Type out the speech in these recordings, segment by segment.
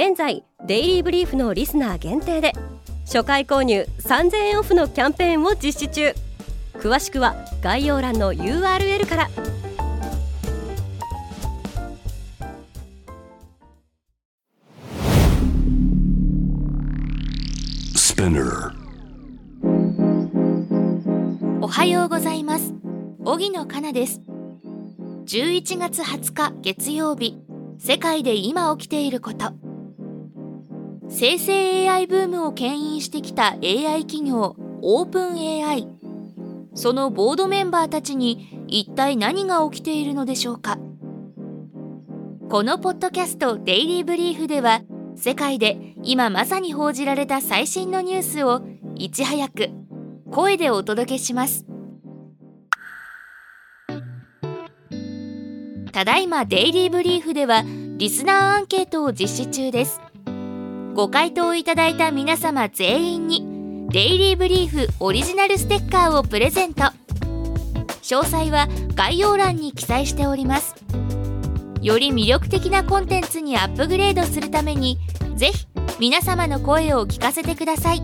現在デイリーブリーフのリスナー限定で初回購入3000円オフのキャンペーンを実施中。詳しくは概要欄の URL から。おはようございます。荻野かなです。11月20日月曜日。世界で今起きていること生成 AI ブームを牽引してきた AI 企業オープン AI そのボードメンバーたちに一体何が起きているのでしょうか？このポッドキャストデイリーブリーフでは世界で今まさに報じられた最新のニュースをいち早く声でお届けします。ただいまデイリーブリーフではリスナーアンケートを実施中です。ご回答いただいた皆様全員にデイリーブリーフオリジナルステッカーをプレゼント。詳細は概要欄に記載しております。より魅力的なコンテンツにアップグレードするためにぜひ皆様の声を聞かせてください。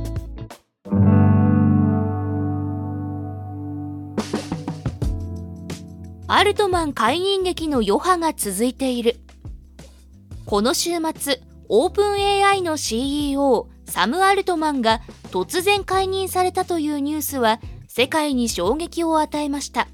アルトマン解任劇の余波が続いている。この週末オープン AI の CEO サム・アルトマンが突然解任されたというニュースは世界に衝撃を与えました。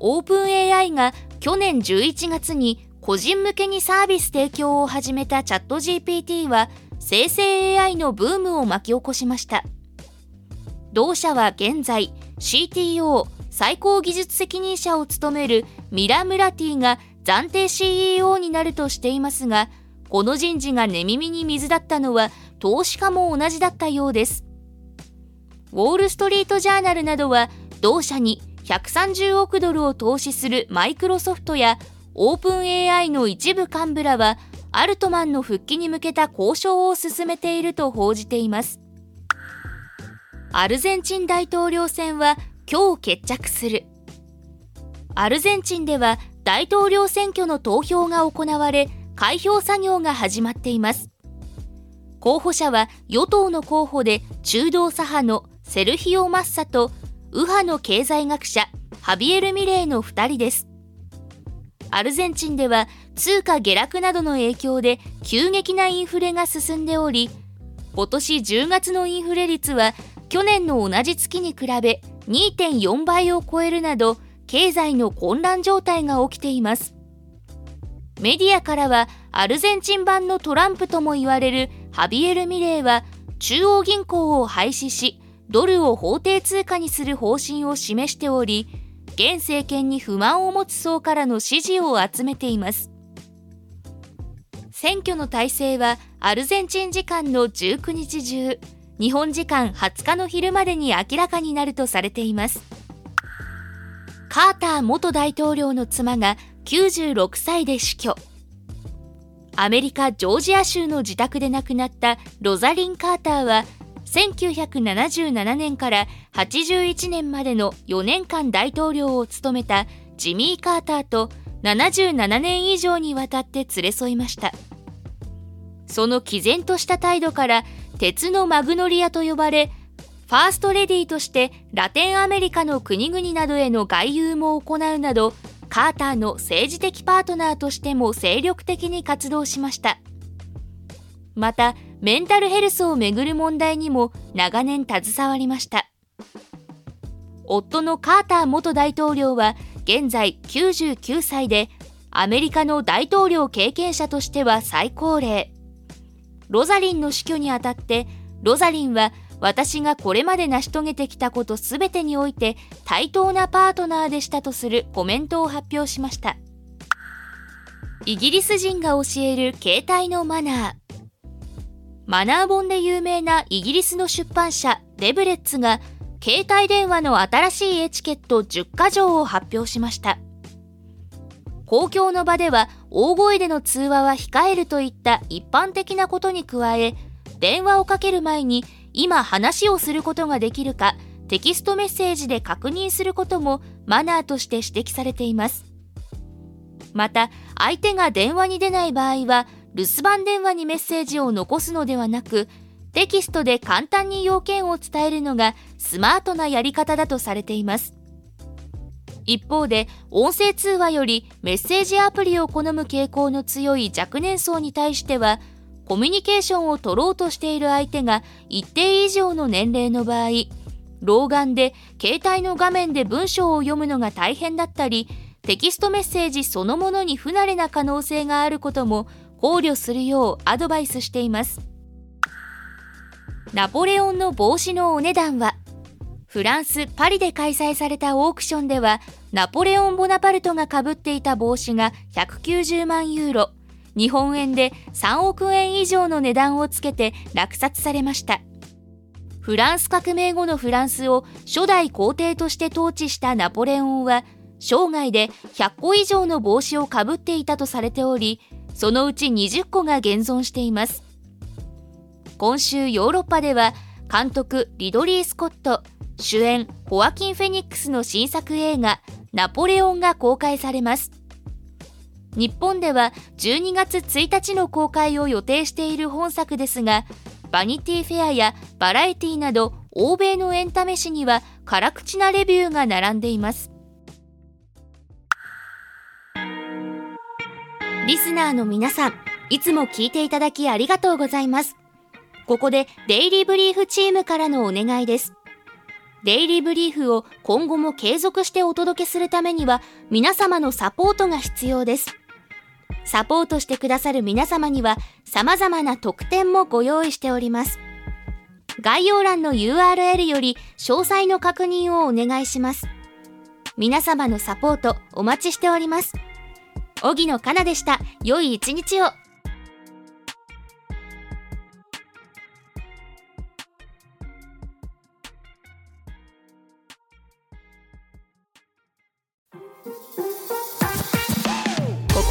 オープン AI が去年11月に個人向けにサービス提供を始めたチャット GPT は生成 AI のブームを巻き起こしました。同社は現在 CTO 最高技術責任者を務めるミラ・ムラティが暫定 CEO になるとしていますがこの人事が寝耳に水だったのは投資家も同じだったようです。ウォール・ストリート・ジャーナルなどは同社に130億ドルを投資するマイクロソフトやオープン AI の一部幹部らはアルトマンの復帰に向けた交渉を進めていると報じています。アルゼンチン大統領選は今日決着する。アルゼンチンでは大統領選挙の投票が行われ開票作業が始まっています。候補者は与党の候補で中道左派のセルヒオ・マッサと右派の経済学者ハビエル・ミレーの2人です。アルゼンチンでは通貨下落などの影響で急激なインフレが進んでおり今年10月のインフレ率は去年の同じ月に比べ2.4倍を超えるなど経済の混乱状態が起きています。メディアからはアルゼンチン版のトランプとも言われるハビエル・ミレーは中央銀行を廃止しドルを法定通貨にする方針を示しており現政権に不満を持つ層からの支持を集めています。選挙の体制はアルゼンチン時間の19日中日本時間20日の昼までに明らかになるとされています。カーター元大統領の妻が96歳で死去。アメリカ・ジョージア州の自宅で亡くなったロザリン・カーターは1977年から81年までの4年間大統領を務めたジミー・カーターと77年以上にわたって連れ添いました。その毅然とした態度から鉄のマグノリアと呼ばれファーストレディとしてラテンアメリカの国々などへの外遊も行うなどカーターの政治的パートナーとしても精力的に活動しました。またメンタルヘルスをめぐる問題にも長年携わりました。夫のカーター元大統領は現在99歳でアメリカの大統領経験者としては最高齢。ロザリンの死去にあたってロザリンは私がこれまで成し遂げてきたことすべてにおいて対等なパートナーでしたとするコメントを発表しました。イギリス人が教える携帯のマナー。マナー本で有名なイギリスの出版社レブレッツが携帯電話の新しいエチケット10か条を発表しました。公共の場では大声での通話は控えるといった一般的なことに加え電話をかける前に今話をすることができるかテキストメッセージで確認することもマナーとして指摘されています。また相手が電話に出ない場合は留守番電話にメッセージを残すのではなくテキストで簡単に要件を伝えるのがスマートなやり方だとされています。一方で音声通話よりメッセージアプリを好む傾向の強い若年層に対してはコミュニケーションを取ろうとしている相手が一定以上の年齢の場合老眼で携帯の画面で文章を読むのが大変だったりテキストメッセージそのものに不慣れな可能性があることも考慮するようアドバイスしています。ナポレオンの帽子のお値段はフランス・パリで開催されたオークションではナポレオン・ボナパルトがかぶっていた帽子が190万ユーロ。日本円で3億円以上の値段をつけて落札されました。フランス革命後のフランスを初代皇帝として統治したナポレオンは生涯で100個以上の帽子をかぶっていたとされておりそのうち20個が現存しています。今週ヨーロッパでは監督リドリー・スコット主演ホアキン・フェニックスの新作映画ナポレオンが公開されます。日本では12月1日の公開を予定している本作ですがバニティフェアやバラエティなど欧米のエンタメ誌には辛口なレビューが並んでいますリスナーの皆さん、いつも聞いていただきありがとうございます。ここでデイリーブリーフチームからのお願いです。デイリーブリーフを今後も継続してお届けするためには皆様のサポートが必要です。サポートしてくださる皆様には様々な特典もご用意しております。概要欄の URL より詳細の確認をお願いします。皆様のサポートお待ちしております。荻野かなでした。良い一日を。